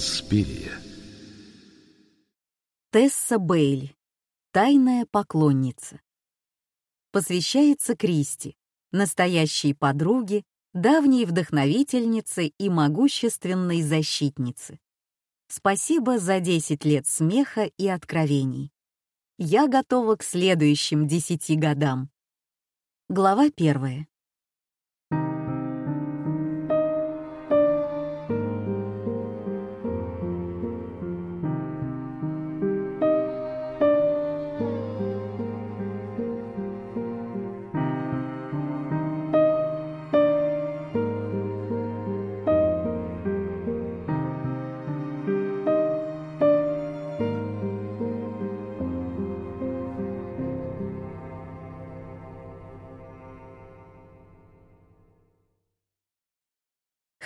Инспирия. Тесса Бейли. Тайная поклонница. Посвящается Кристи, настоящей подруге, давней вдохновительнице и могущественной защитнице. Спасибо за 10 лет смеха и откровений. Я готова к следующим 10 годам. Глава первая.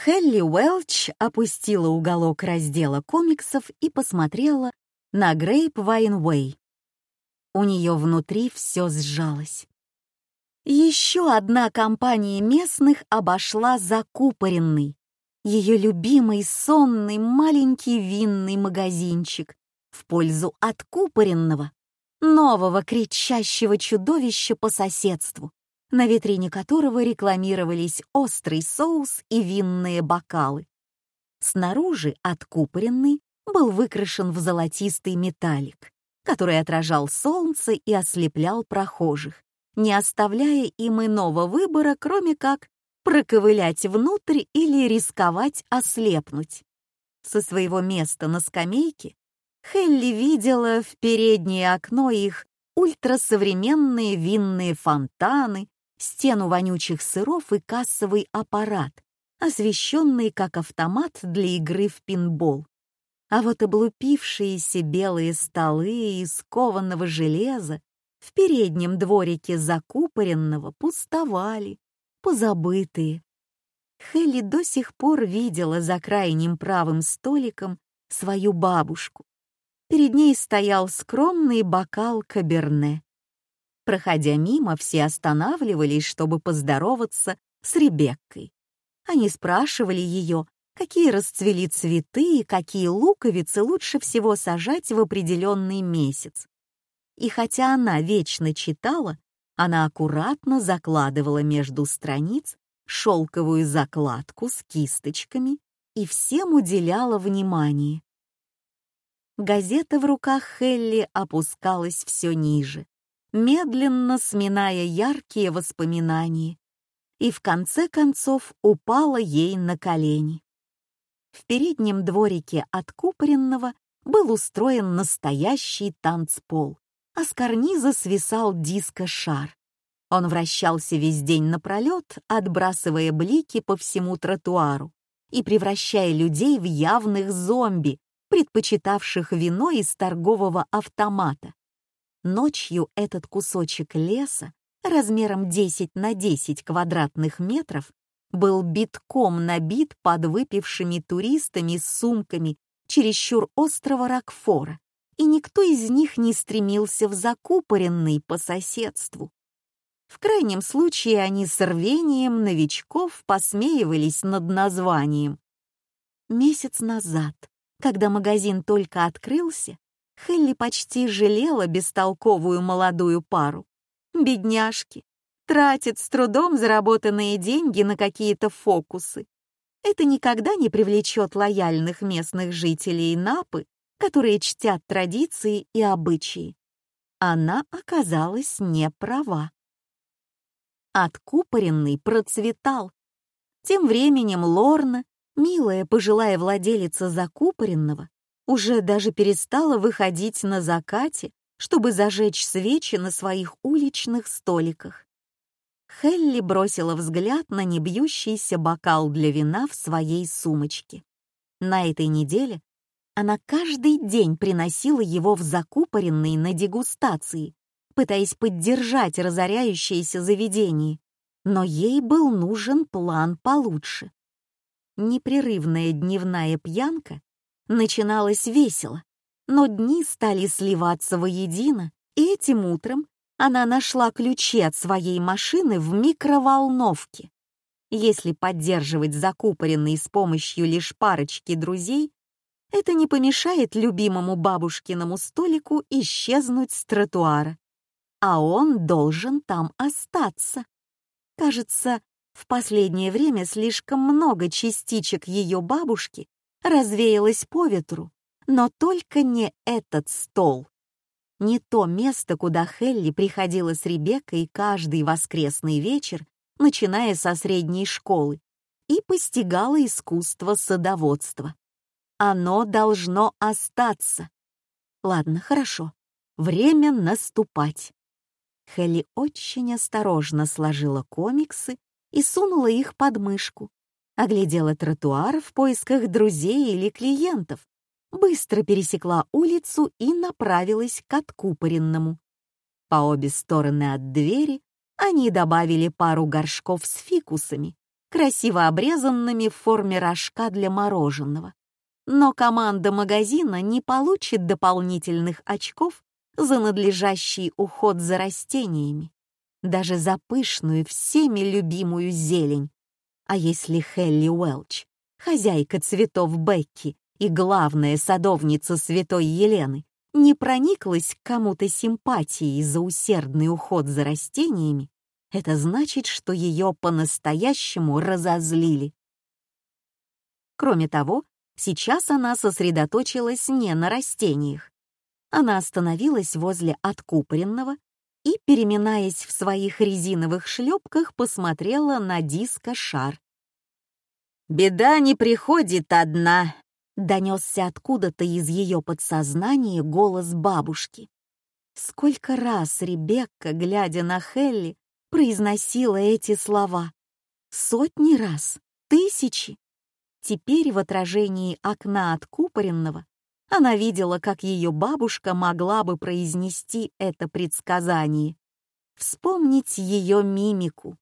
Хелли Уэлч опустила уголок раздела комиксов и посмотрела на Грейп Вайнвей. У нее внутри все сжалось. Еще одна компания местных обошла закупоренный, ее любимый сонный маленький винный магазинчик в пользу откупоренного, нового кричащего чудовища по соседству на витрине которого рекламировались острый соус и винные бокалы. Снаружи откупоренный был выкрашен в золотистый металлик, который отражал солнце и ослеплял прохожих, не оставляя им иного выбора, кроме как проковылять внутрь или рисковать ослепнуть. Со своего места на скамейке Хелли видела в переднее окно их ультрасовременные винные фонтаны стену вонючих сыров и кассовый аппарат, освещенный как автомат для игры в пинбол. А вот облупившиеся белые столы из кованого железа в переднем дворике закупоренного пустовали, позабытые. Хелли до сих пор видела за крайним правым столиком свою бабушку. Перед ней стоял скромный бокал каберне. Проходя мимо, все останавливались, чтобы поздороваться с Ребеккой. Они спрашивали ее, какие расцвели цветы и какие луковицы лучше всего сажать в определенный месяц. И хотя она вечно читала, она аккуратно закладывала между страниц шелковую закладку с кисточками и всем уделяла внимание. Газета в руках Хелли опускалась все ниже медленно сминая яркие воспоминания, и в конце концов упала ей на колени. В переднем дворике откупоренного был устроен настоящий танцпол, а с карниза свисал диско-шар. Он вращался весь день напролет, отбрасывая блики по всему тротуару и превращая людей в явных зомби, предпочитавших вино из торгового автомата. Ночью этот кусочек леса размером 10 на 10 квадратных метров был битком набит подвыпившими туристами с сумками чересчур острого Рокфора, и никто из них не стремился в закупоренный по соседству. В крайнем случае они с рвением новичков посмеивались над названием. Месяц назад, когда магазин только открылся, Хелли почти жалела бестолковую молодую пару. Бедняжки. Тратят с трудом заработанные деньги на какие-то фокусы. Это никогда не привлечет лояльных местных жителей Напы, которые чтят традиции и обычаи. Она оказалась не права. Откупоренный процветал. Тем временем Лорна, милая пожилая владелица закупоренного, уже даже перестала выходить на закате, чтобы зажечь свечи на своих уличных столиках. Хелли бросила взгляд на небьющийся бокал для вина в своей сумочке. На этой неделе она каждый день приносила его в закупоренный на дегустации, пытаясь поддержать разоряющееся заведение, но ей был нужен план получше. Непрерывная дневная пьянка начиналось весело, но дни стали сливаться воедино, и этим утром она нашла ключи от своей машины в микроволновке. Если поддерживать закупоренный с помощью лишь парочки друзей, это не помешает любимому бабушкиному столику исчезнуть с тротуара. А он должен там остаться. Кажется, в последнее время слишком много частичек ее бабушки развеялось по ветру, но только не этот стол. Не то место, куда Хелли приходила с Ребеккой каждый воскресный вечер, начиная со средней школы, и постигала искусство садоводства. Оно должно остаться. Ладно, хорошо. Время наступать. Хелли очень осторожно сложила комиксы и сунула их под мышку. Оглядела тротуар в поисках друзей или клиентов, быстро пересекла улицу и направилась к откупоренному. По обе стороны от двери они добавили пару горшков с фикусами, красиво обрезанными в форме рожка для мороженого. Но команда магазина не получит дополнительных очков за надлежащий уход за растениями, даже за пышную всеми любимую зелень. А если Хелли Уэлч, хозяйка цветов Бекки и главная садовница святой Елены, не прониклась к кому-то симпатией за усердный уход за растениями, это значит, что ее по-настоящему разозлили. Кроме того, сейчас она сосредоточилась не на растениях. Она остановилась возле откупоренного и, переминаясь в своих резиновых шлепках, посмотрела на диско-шар. «Беда не приходит одна», — донесся откуда-то из ее подсознания голос бабушки. Сколько раз Ребекка, глядя на Хелли, произносила эти слова. Сотни раз, тысячи. Теперь в отражении окна откупоренного она видела, как ее бабушка могла бы произнести это предсказание. Вспомнить ее мимику.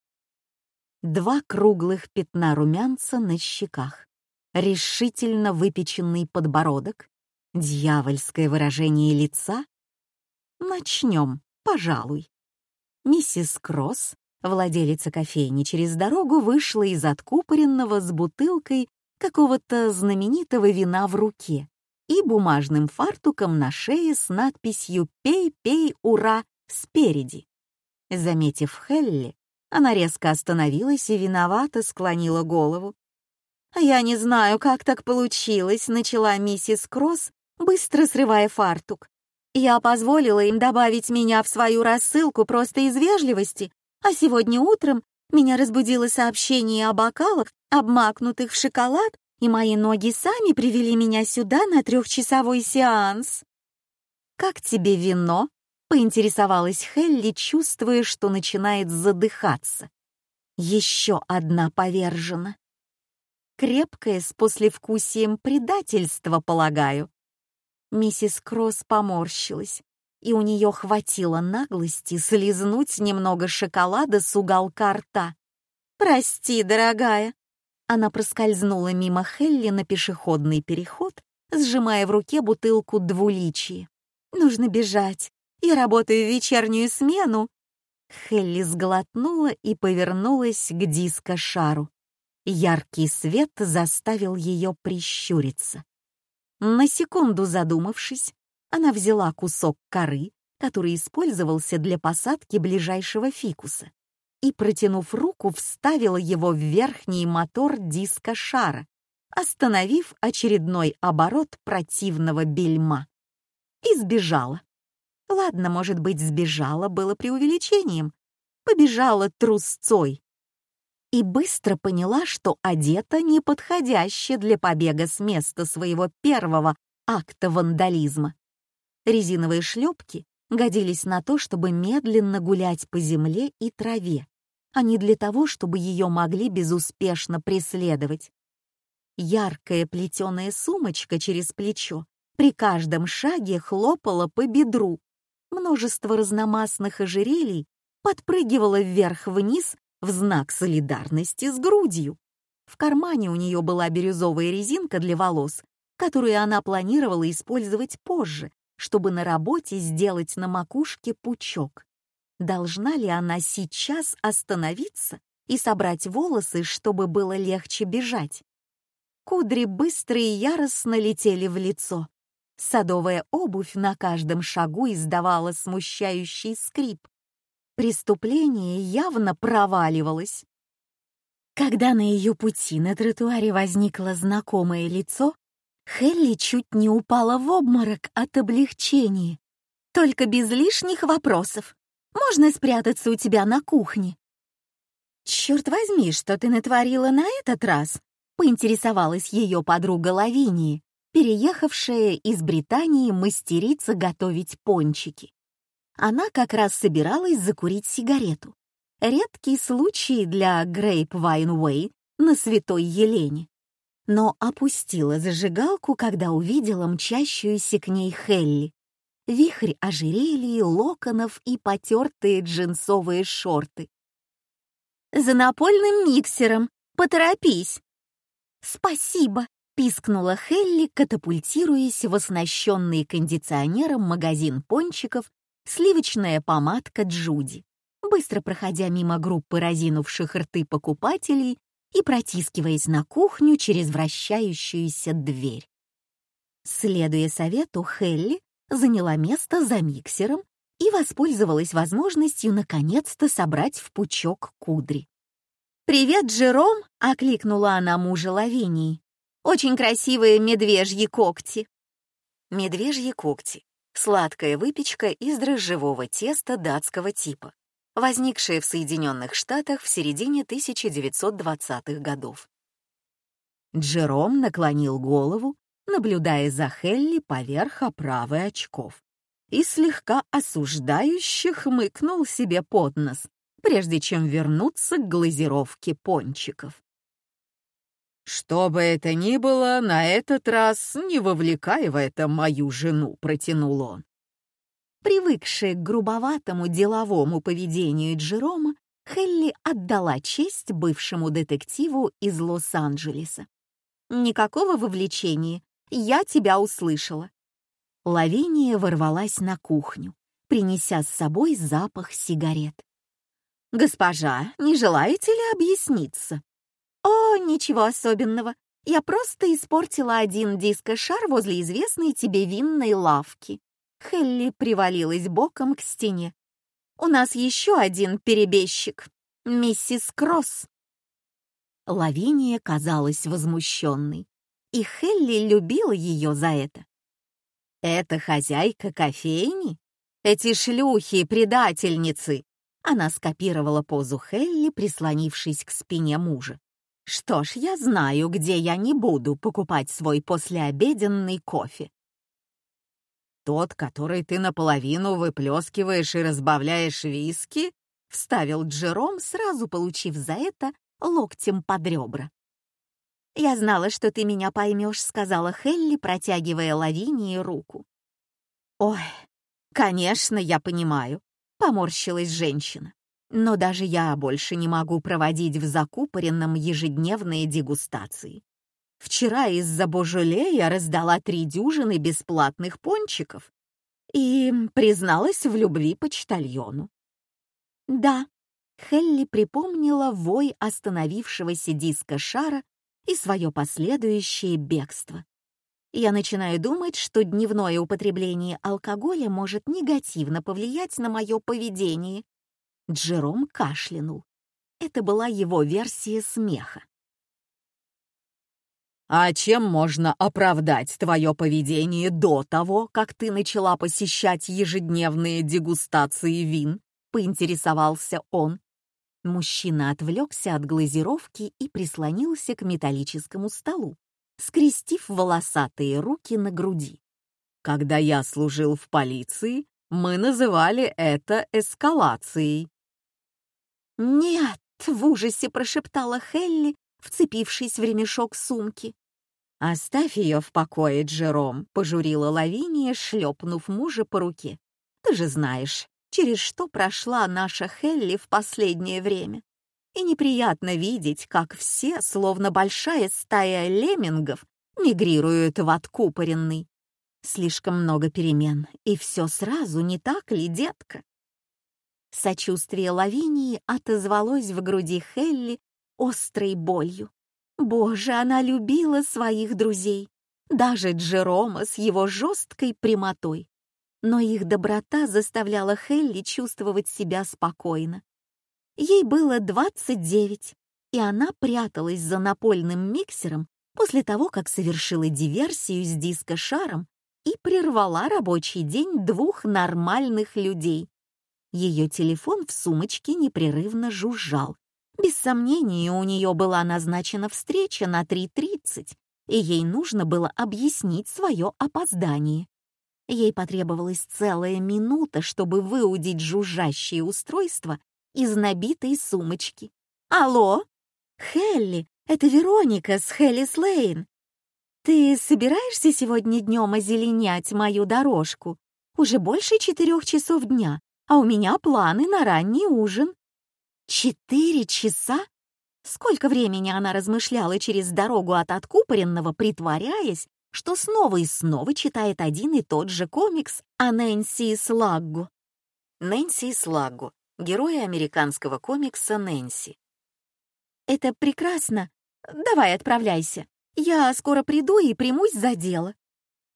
Два круглых пятна румянца на щеках, решительно выпеченный подбородок, дьявольское выражение лица. Начнем, пожалуй. Миссис Кросс, владелица кофейни через дорогу, вышла из откупоренного с бутылкой какого-то знаменитого вина в руке и бумажным фартуком на шее с надписью «Пей, пей, ура!» спереди. Заметив Хелли, она резко остановилась и виновато склонила голову. «Я не знаю, как так получилось», — начала миссис Кросс, быстро срывая фартук. Я позволила им добавить меня в свою рассылку просто из вежливости, а сегодня утром меня разбудило сообщение о бокалах, обмакнутых в шоколад, и мои ноги сами привели меня сюда на трехчасовой сеанс. «Как тебе вино?» — поинтересовалась Хелли, чувствуя, что начинает задыхаться. Еще одна повержена. Крепкое с послевкусием предательства, полагаю. Миссис Кросс поморщилась, и у нее хватило наглости слизнуть немного шоколада с уголка рта. «Прости, дорогая». Она проскользнула мимо Хелли на пешеходный переход, сжимая в руке бутылку двуличия. «Нужно бежать. Я работаю в вечернюю смену». Хелли сглотнула и повернулась к диско-шару. Яркий свет заставил ее прищуриться. На секунду задумавшись, она взяла кусок коры, который использовался для посадки ближайшего фикуса, и, протянув руку, вставила его в верхний мотор диска шара, остановив очередной оборот противного бельма. И сбежала. Ладно, может быть, сбежала было преувеличением. Побежала трусцой, и быстро поняла, что одета неподходяще для побега с места своего первого акта вандализма. Резиновые шлепки годились на то, чтобы медленно гулять по земле и траве, а не для того, чтобы ее могли безуспешно преследовать. Яркая плетеная сумочка через плечо при каждом шаге хлопала по бедру. Множество разномастных ожерелий подпрыгивало вверх-вниз в знак солидарности с грудью. В кармане у нее была бирюзовая резинка для волос, которую она планировала использовать позже, чтобы на работе сделать на макушке пучок. Должна ли она сейчас остановиться и собрать волосы, чтобы было легче бежать? Кудри быстро и яростно летели в лицо. Садовая обувь на каждом шагу издавала смущающий скрип. Преступление явно проваливалось. Когда на ее пути на тротуаре возникло знакомое лицо, Хелли чуть не упала в обморок от облегчения. Только без лишних вопросов. Можно спрятаться у тебя на кухне. «Черт возьми, что ты натворила на этот раз?» — поинтересовалась ее подруга Лавинии, переехавшая из Британии мастерица готовить пончики. Она как раз собиралась закурить сигарету. Редкий случай для Grapevine Way на Святой Елене. Но опустила зажигалку, когда увидела мчащуюся к ней Хелли. Вихрь ожерелий, локонов и потертые джинсовые шорты. «За напольным миксером! Поторопись!» «Спасибо!» — пискнула Хелли, катапультируясь в оснащенный кондиционером магазин пончиков сливочная помадка Джуди, быстро проходя мимо группы разинувших рты покупателей и протискиваясь на кухню через вращающуюся дверь. Следуя совету, Хелли заняла место за миксером и воспользовалась возможностью наконец-то собрать в пучок кудри. «Привет, Джером!» — окликнула она мужа Лавинии. «Очень красивые медвежьи когти!» Медвежьи когти — сладкая выпечка из дрожжевого теста датского типа, возникшая в Соединенных Штатах в середине 1920-х годов. Джером наклонил голову, наблюдая за Хелли поверх оправы очков и слегка осуждающе хмыкнул себе под нос, прежде чем вернуться к глазировке пончиков. «Что бы это ни было, на этот раз не вовлекай в это мою жену», — протянул он. Привыкшая к грубоватому деловому поведению Джерома, Хелли отдала честь бывшему детективу из Лос-Анджелеса. «Никакого вовлечения. Я тебя услышала. Лавиния ворвалась на кухню, принеся с собой запах сигарет. «Госпожа, не желаете ли объясниться?» «О, ничего особенного. Я просто испортила один диско-шар возле известной тебе винной лавки». Хелли привалилась боком к стене. «У нас еще один перебежчик. Миссис Кросс». Лавиния казалась возмущенной, и Хелли любила ее за это. Это хозяйка кофейни? Эти шлюхи, предательницы!» Она скопировала позу Хелли, прислонившись к спине мужа. «Что ж, я знаю, где я не буду покупать свой послеобеденный кофе». «Тот, который ты наполовину выплескиваешь и разбавляешь виски?» — вставил Джером, сразу получив за это локтем под ребра. «Я знала, что ты меня поймешь», — сказала Хелли, протягивая Лавинии руку. «Ой, конечно, я понимаю», — поморщилась женщина. «Но даже я больше не могу проводить в закупоренном ежедневные дегустации. Вчера из-за Божоле я раздала три дюжины бесплатных пончиков и призналась в любви почтальону». «Да», — Хелли припомнила вой остановившегося диска шара и свое последующее бегство. Я начинаю думать, что дневное употребление алкоголя может негативно повлиять на мое поведение. Джером кашлянул. Это была его версия смеха. «А чем можно оправдать твое поведение до того, как ты начала посещать ежедневные дегустации вин?» — поинтересовался он. Мужчина отвлекся от глазировки и прислонился к металлическому столу, скрестив волосатые руки на груди. Когда я служил в полиции, мы называли это эскалацией. «Нет!» — в ужасе прошептала Хелли, вцепившись в ремешок сумки. «Оставь ее в покое, Джером», — пожурила Лавиния, шлепнув мужа по руке. «Ты же знаешь, через что прошла наша Хелли в последнее время. И неприятно видеть, как все, словно большая стая леммингов, мигрируют в откупоренный. Слишком много перемен, и все сразу, не так ли, детка? Сочувствие Лавинии отозвалось в груди Хелли острой болью. Боже, она любила своих друзей, даже Джерома с его жесткой прямотой. Но их доброта заставляла Хелли чувствовать себя спокойно. Ей было 29, и она пряталась за напольным миксером после того, как совершила диверсию с диско-шаром и прервала рабочий день двух нормальных людей. Ее телефон в сумочке непрерывно жужжал. Без сомнения, у нее была назначена встреча на 3.30, и ей нужно было объяснить свое опоздание. Ей потребовалась целая минута, чтобы выудить жужжащее устройство из набитой сумочки. «Алло? Хелли, это Вероника с Хелли Слейн. Ты собираешься сегодня днем озеленять мою дорожку? Уже больше четырех часов дня, а у меня планы на ранний ужин». «Четыре часа?» Сколько времени она размышляла через дорогу от откупоренного, притворяясь, что снова и снова читает один и тот же комикс о Нэнси Слаггу. Нэнси Слаггу — герои американского комикса Нэнси. «Это прекрасно. Давай отправляйся. Я скоро приду и примусь за дело».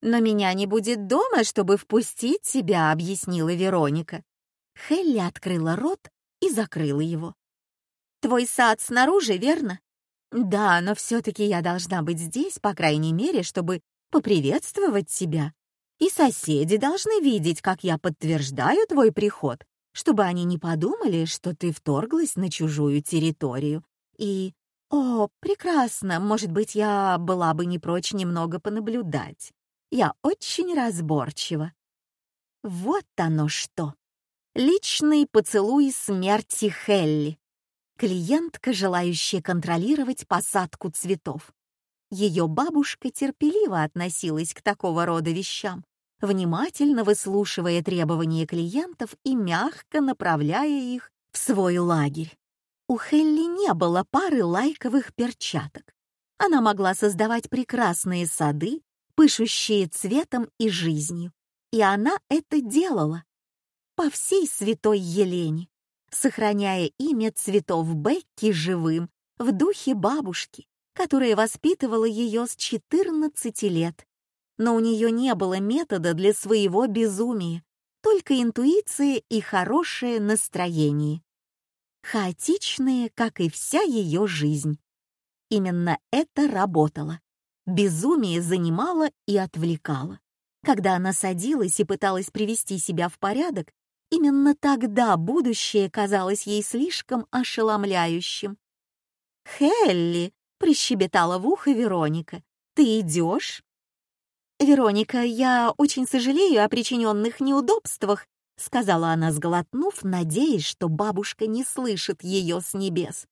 «Но меня не будет дома, чтобы впустить тебя», — объяснила Вероника. Хелли открыла рот и закрыла его. «Твой сад снаружи, верно?» «Да, но все-таки я должна быть здесь, по крайней мере, чтобы поприветствовать тебя. И соседи должны видеть, как я подтверждаю твой приход, чтобы они не подумали, что ты вторглась на чужую территорию. И, о, прекрасно, может быть, я была бы не прочь немного понаблюдать. Я очень разборчива. Вот оно что. Личный поцелуй смерти Хелли. Клиентка, желающая контролировать посадку цветов. Ее бабушка терпеливо относилась к такого рода вещам, внимательно выслушивая требования клиентов и мягко направляя их в свой лагерь. У Хелли не было пары лайковых перчаток. Она могла создавать прекрасные сады, пышущие цветом и жизнью. И она это делала. По всей святой Елене сохраняя имя цветов Бекки живым в духе бабушки, которая воспитывала ее с 14 лет. Но у нее не было метода для своего безумия, только интуиция и хорошее настроение. Хаотичные, как и вся ее жизнь. Именно это работало. Безумие занимало и отвлекало. Когда она садилась и пыталась привести себя в порядок, Именно тогда будущее казалось ей слишком ошеломляющим. «Хелли!» — прищебетала в ухо Вероника. «Ты идешь?» «Вероника, я очень сожалею о причиненных неудобствах», — сказала она, сглотнув, надеясь, что бабушка не слышит ее с небес.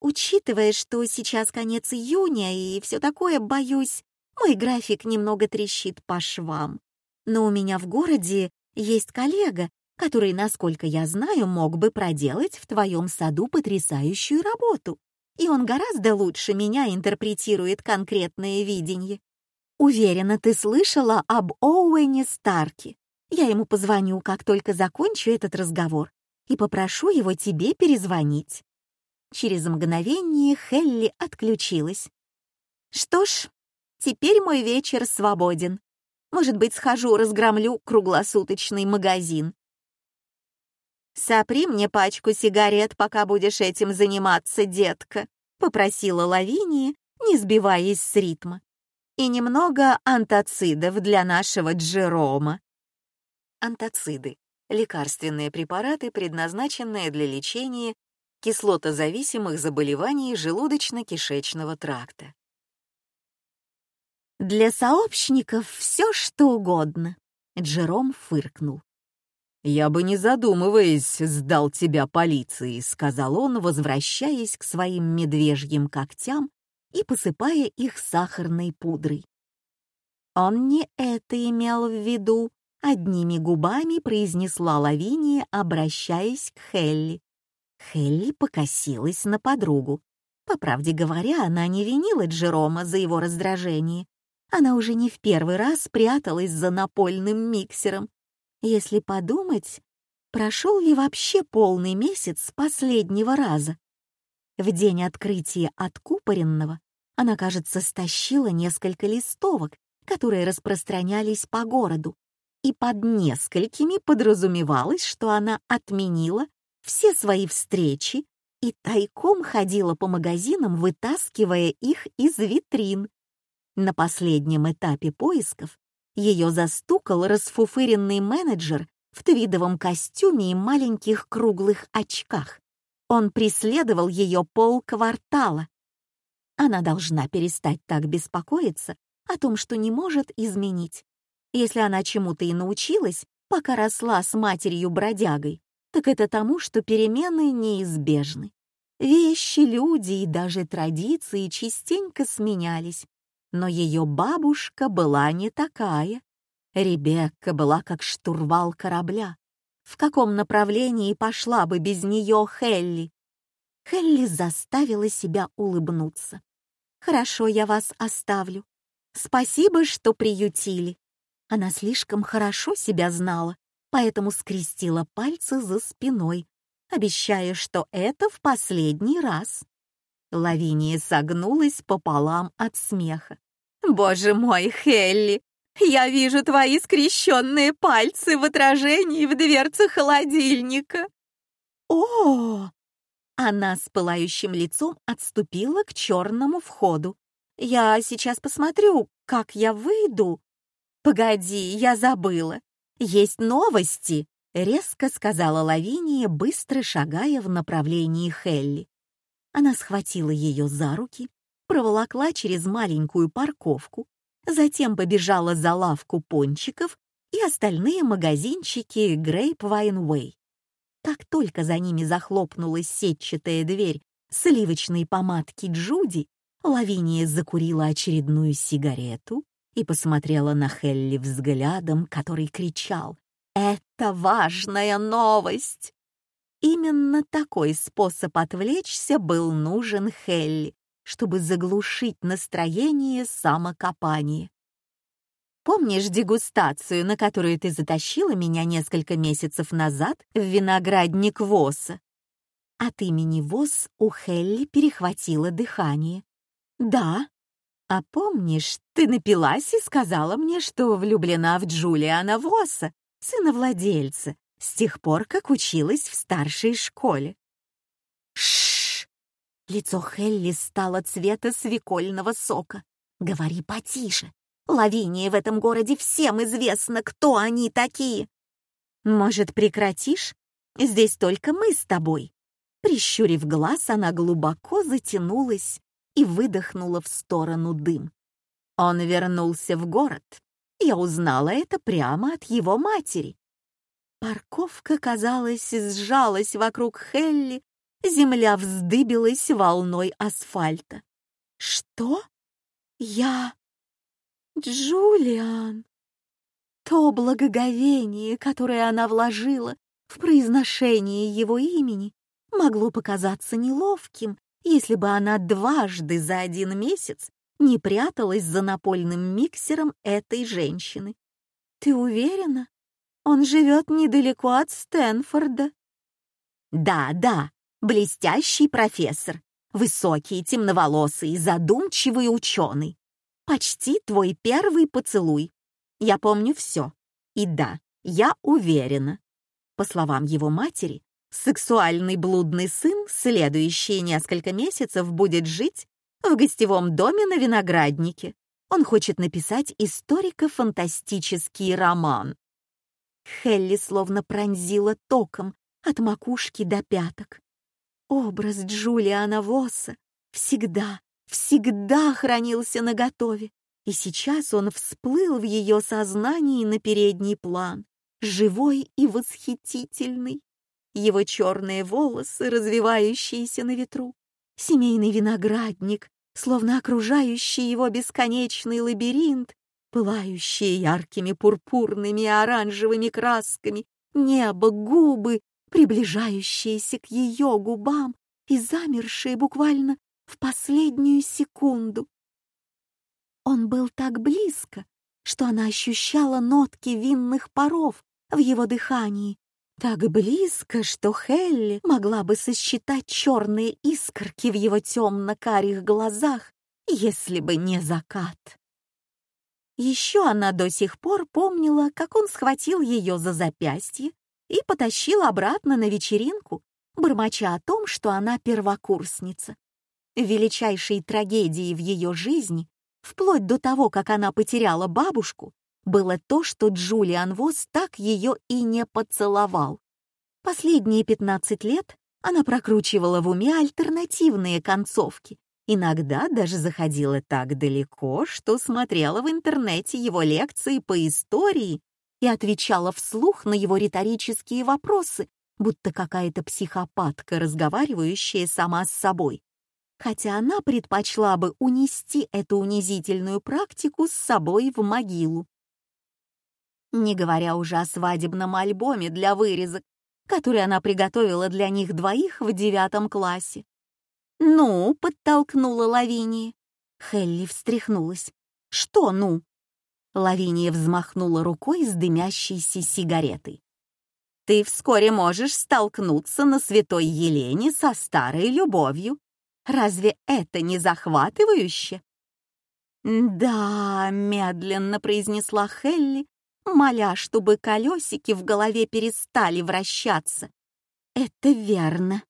«Учитывая, что сейчас конец июня и все такое, боюсь, мой график немного трещит по швам. Но у меня в городе есть коллега, который, насколько я знаю, мог бы проделать в твоем саду потрясающую работу. И он гораздо лучше меня интерпретирует конкретное видение. Уверена, ты слышала об Оуэне Старке. Я ему позвоню, как только закончу этот разговор, и попрошу его тебе перезвонить. Через мгновение Хелли отключилась. Что ж, теперь мой вечер свободен. Может быть, схожу, разгромлю круглосуточный магазин. «Сопри мне пачку сигарет, пока будешь этим заниматься, детка», — попросила Лавиния, не сбиваясь с ритма. «И немного антацидов для нашего Джерома». Антациды — лекарственные препараты, предназначенные для лечения кислотозависимых заболеваний желудочно-кишечного тракта. «Для сообщников все что угодно», — Джером фыркнул. «Я бы, не задумываясь, сдал тебя полиции», — сказал он, возвращаясь к своим медвежьим когтям и посыпая их сахарной пудрой. Он не это имел в виду, одними губами произнесла Лавиния, обращаясь к Хелли. Хелли покосилась на подругу. По правде говоря, она не винила Джерома за его раздражение. Она уже не в первый раз спряталась за напольным миксером если подумать, прошел ли вообще полный месяц с последнего раза? В день открытия откупоренного Она, кажется, стащила несколько листовок, которые распространялись по городу, и под несколькими подразумевалось, что она отменила все свои встречи и тайком ходила по магазинам, вытаскивая их из витрин. На последнем этапе поисков ее застукал расфуфыренный менеджер в твидовом костюме и маленьких круглых очках. Он преследовал ее полквартала. Она должна перестать так беспокоиться о том, что не может изменить. Если она чему-то и научилась, пока росла с матерью-бродягой, так это тому, что перемены неизбежны. Вещи, люди и даже традиции частенько сменялись. Но ее бабушка была не такая. Ребекка была как штурвал корабля. В каком направлении пошла бы без нее Хелли? Хелли заставила себя улыбнуться. «Хорошо, я вас оставлю. Спасибо, что приютили». Она слишком хорошо себя знала, поэтому скрестила пальцы за спиной, обещая, что это в последний раз. Лавиния согнулась пополам от смеха. «Боже мой, Хелли, я вижу твои скрещенные пальцы в отражении в дверце холодильника. О! Она с пылающим лицом отступила к черному входу. Я сейчас посмотрю, как я выйду. Погоди, я забыла. Есть новости, резко сказала Лавиния, быстро шагая в направлении Хелли. Она схватила ее за руки, проволокла через маленькую парковку, затем побежала за лавку пончиков и остальные магазинчики Grapevine Way. Как только за ними захлопнулась сетчатая дверь сливочной помадки Джуди, Лавиния закурила очередную сигарету и посмотрела на Хелли взглядом, который кричал «Это важная новость!». Именно такой способ отвлечься был нужен Хелли, чтобы заглушить настроение самокопания. Помнишь дегустацию, на которую ты затащила меня несколько месяцев назад в виноградник Восса? От имени Восс у Хелли перехватило дыхание. Да. А помнишь, ты напилась и сказала мне, что влюблена в Джулиана Восса, сына владельца, с тех пор, как училась в старшей школе. Лицо Хелли стало цвета свекольного сока. «Говори потише. Лавиния в этом городе всем известно, кто они такие. Может, прекратишь? Здесь только мы с тобой». Прищурив глаз, она глубоко затянулась и выдохнула в сторону дым. Он вернулся в город. Я узнала это прямо от его матери. Парковка, казалось, сжалась вокруг Хелли, Земля вздыбилась волной асфальта. «Что? Я? Джулиан?» То благоговение, которое она вложила в произношение его имени, могло показаться неловким, если бы она дважды за один месяц не пряталась за напольным миксером этой женщины. «Ты уверена? Он живет недалеко от Стэнфорда». «Да, да, блестящий профессор, высокий, темноволосый, задумчивый ученый. Почти твой первый поцелуй. Я помню все. И да, я уверена. По словам его матери, сексуальный блудный сын следующие несколько месяцев будет жить в гостевом доме на винограднике. Он хочет написать историко-фантастический роман. Хелли словно пронзила током от макушки до пяток. Образ Джулиана Восса всегда, всегда хранился наготове, и сейчас он всплыл в ее сознании на передний план, живой и восхитительный. Его черные волосы, развивающиеся на ветру, семейный виноградник, словно окружающий его бесконечный лабиринт, пылающие яркими пурпурными и оранжевыми красками, небо, губы, приближающиеся к ее губам и замершие буквально в последнюю секунду. Он был так близко, что она ощущала нотки винных паров в его дыхании, так близко, что Хелли могла бы сосчитать черные искорки в его темно-карих глазах если бы не закат. Еще она до сих пор помнила, как он схватил ее за запястье и потащил обратно на вечеринку, бормоча о том, что она первокурсница. Величайшей трагедией в ее жизни, вплоть до того, как она потеряла бабушку, было то, что Джулиан Вос так ее и не поцеловал. Последние 15 лет она прокручивала в уме альтернативные концовки, иногда даже заходила так далеко, что смотрела в интернете его лекции по истории и отвечала вслух на его риторические вопросы, будто какая-то психопатка, разговаривающая сама с собой. Хотя она предпочла бы унести эту унизительную практику с собой в могилу. Не говоря уже о свадебном альбоме для вырезок, который она приготовила для них двоих в девятом классе. «Ну?» — подтолкнула Лавиния. Хелли встряхнулась. «Что «ну»?» Лавиния взмахнула рукой с дымящейся сигаретой. «Ты вскоре можешь столкнуться на святой Елене со старой любовью. Разве это не захватывающе?» «Да», — медленно произнесла Хелли, моля, чтобы колесики в голове перестали вращаться. «Это верно.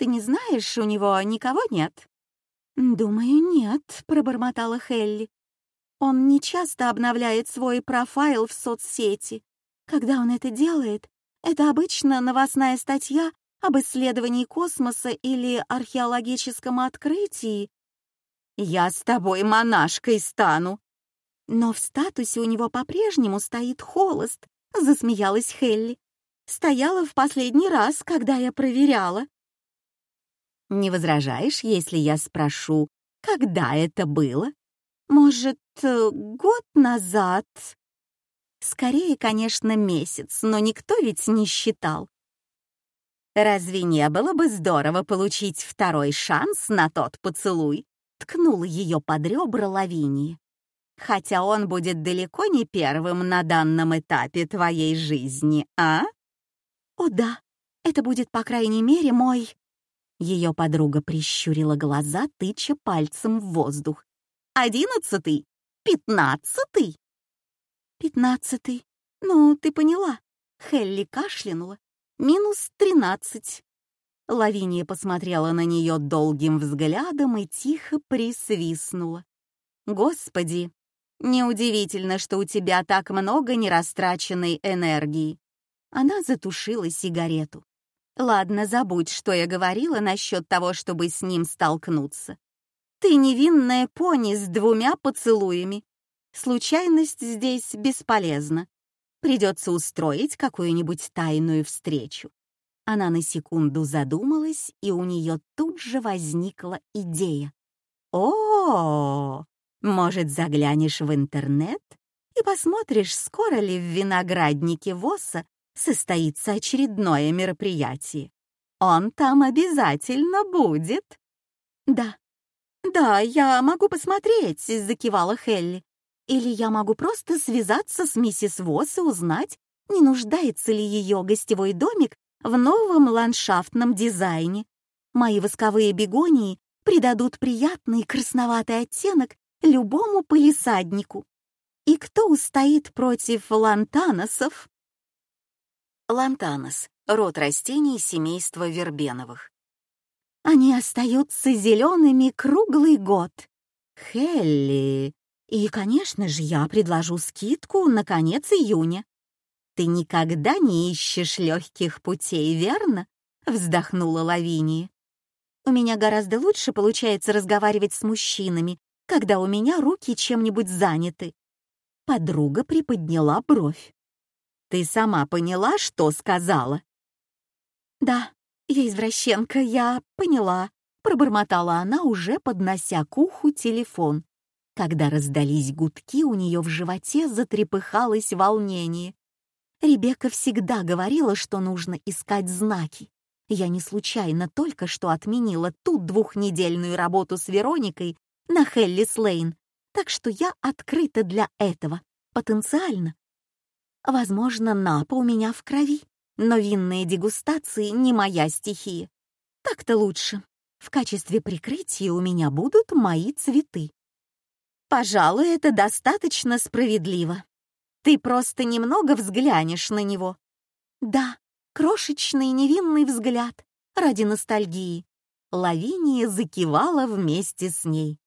Ты не знаешь, у него никого нет?» «Думаю, нет», — пробормотала Хелли. «Он не часто обновляет свой профайл в соцсети. Когда он это делает, это обычно новостная статья об исследовании космоса или археологическом открытии. «Я с тобой монашкой стану», но в статусе у него по-прежнему стоит холост, засмеялась Хелли. Стояла в последний раз, когда я проверяла. Не возражаешь, если я спрошу, когда это было? Может, э, год назад? Скорее, конечно, месяц, но никто ведь не считал. Разве не было бы здорово получить второй шанс на тот поцелуй? Ткнула ее под ребра Лавинии хотя он будет далеко не первым на данном этапе твоей жизни, а? О да, это будет, по крайней мере, мой... Ее подруга прищурила глаза, тыча пальцем в воздух. «Одиннадцатый? Пятнадцатый?» «Пятнадцатый. Ну, ты поняла». Хелли кашлянула. «Минус тринадцать». Лавиния посмотрела на нее долгим взглядом и тихо присвистнула. «Господи, Неудивительно, что у тебя так много нерастраченной энергии. Она затушила сигарету. Ладно, забудь, что я говорила насчет того, чтобы с ним столкнуться. Ты невинная пони с двумя поцелуями. Случайность здесь бесполезна. Придется устроить какую-нибудь тайную встречу. Она на секунду задумалась, и у нее тут же возникла идея. О, -о, -о может, заглянешь в интернет и посмотришь, скоро ли в винограднике Восса состоится очередное мероприятие. Он там обязательно будет. Да, да, я могу посмотреть, закивала Хелли. Или я могу просто связаться с миссис Восс и узнать, не нуждается ли ее гостевой домик в новом ландшафтном дизайне. Мои восковые бегонии придадут приятный красноватый оттенок любому полисаднику. И кто устоит против лантаносов? Лантанос — род растений семейства вербеновых. Они остаются зелеными круглый год. Хелли. И, конечно же, я предложу скидку на конец июня. Ты никогда не ищешь легких путей, верно? Вздохнула Лавиния. У меня гораздо лучше получается разговаривать с мужчинами, когда у меня руки чем-нибудь заняты. Подруга приподняла бровь. Ты сама поняла, что сказала? Да, я извращенка, я поняла, пробормотала она, уже поднося к уху телефон. Когда раздались гудки, у нее в животе затрепыхалось волнение. Ребекка всегда говорила, что нужно искать знаки. Я не случайно только что отменила ту двухнедельную работу с Вероникой на Хеллис Лейн, так что я открыта для этого, потенциально. Возможно, напа у меня в крови, но винные дегустации не моя стихия. Так-то лучше. В качестве прикрытия у меня будут мои цветы. Пожалуй, это достаточно справедливо. Ты просто немного взглянешь на него. Да, крошечный невинный взгляд ради ностальгии. Лавиния закивала вместе с ней.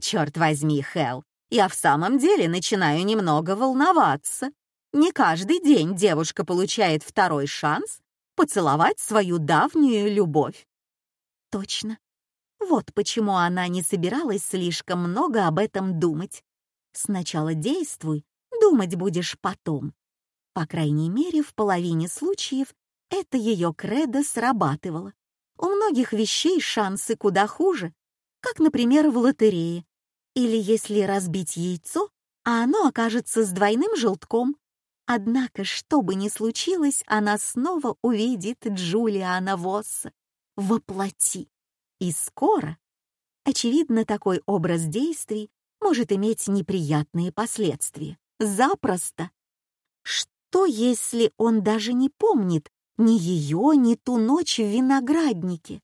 Черт возьми, Хел, я в самом деле начинаю немного волноваться. Не каждый день девушка получает второй шанс поцеловать свою давнюю любовь. Точно. Вот почему она не собиралась слишком много об этом думать. Сначала действуй, думать будешь потом. По крайней мере, в половине случаев это ее кредо срабатывало. У многих вещей шансы куда хуже, как, например, в лотерее. Или если разбить яйцо, а оно окажется с двойным желтком. Однако, что бы ни случилось, она снова увидит Джулиана Восса воплоти. И скоро. Очевидно, такой образ действий может иметь неприятные последствия. Запросто. Что, если он даже не помнит ни ее, ни ту ночь в винограднике?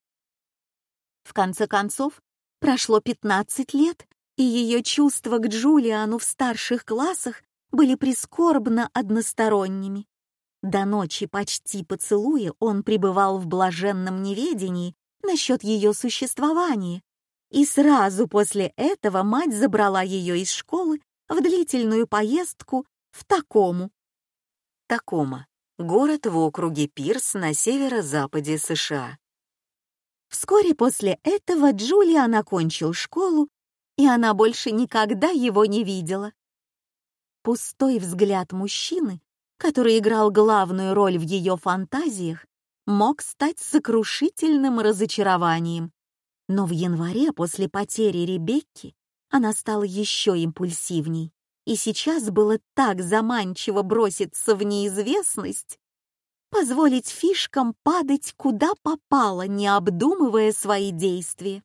В конце концов, прошло 15 лет, и ее чувства к Джулиану в старших классах были прискорбно односторонними. До ночи почти поцелуя он пребывал в блаженном неведении насчет ее существования, и сразу после этого мать забрала ее из школы в длительную поездку в Такому. Такома — город в округе Пирс на северо-западе США. Вскоре после этого Джулиан окончил школу, и она больше никогда его не видела. Пустой взгляд мужчины, который играл главную роль в ее фантазиях, мог стать сокрушительным разочарованием. Но в январе после потери Ребекки она стала еще импульсивней, и сейчас было так заманчиво броситься в неизвестность, позволить фишкам падать куда попало, не обдумывая свои действия.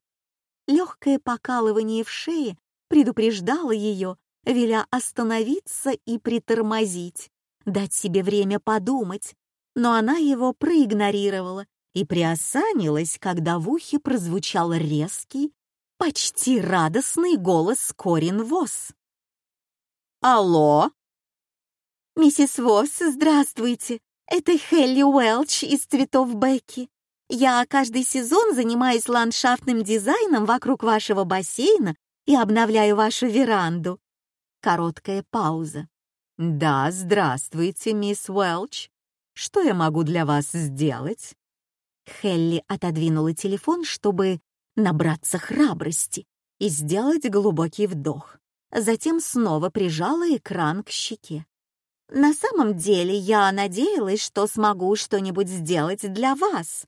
Легкое покалывание в шее предупреждало ее, веля остановиться и притормозить, дать себе время подумать, но она его проигнорировала и приосанилась, когда в ухе прозвучал резкий, почти радостный голос Корин Восс. «Алло?» «Миссис Восс, здравствуйте. Это Хелли Уэлч из «Цветов Бекки». Я каждый сезон занимаюсь ландшафтным дизайном вокруг вашего бассейна и обновляю вашу веранду. Короткая пауза. «Да, здравствуйте, мисс Уэлч. Что я могу для вас сделать?» Хелли отодвинула телефон, чтобы набраться храбрости и сделать глубокий вдох. Затем снова прижала экран к щеке. «На самом деле я надеялась, что смогу что-нибудь сделать для вас.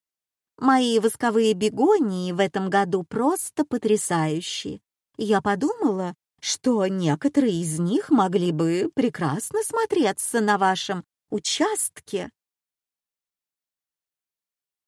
Мои восковые бегонии в этом году просто потрясающие. Я подумала, что некоторые из них могли бы прекрасно смотреться на вашем участке.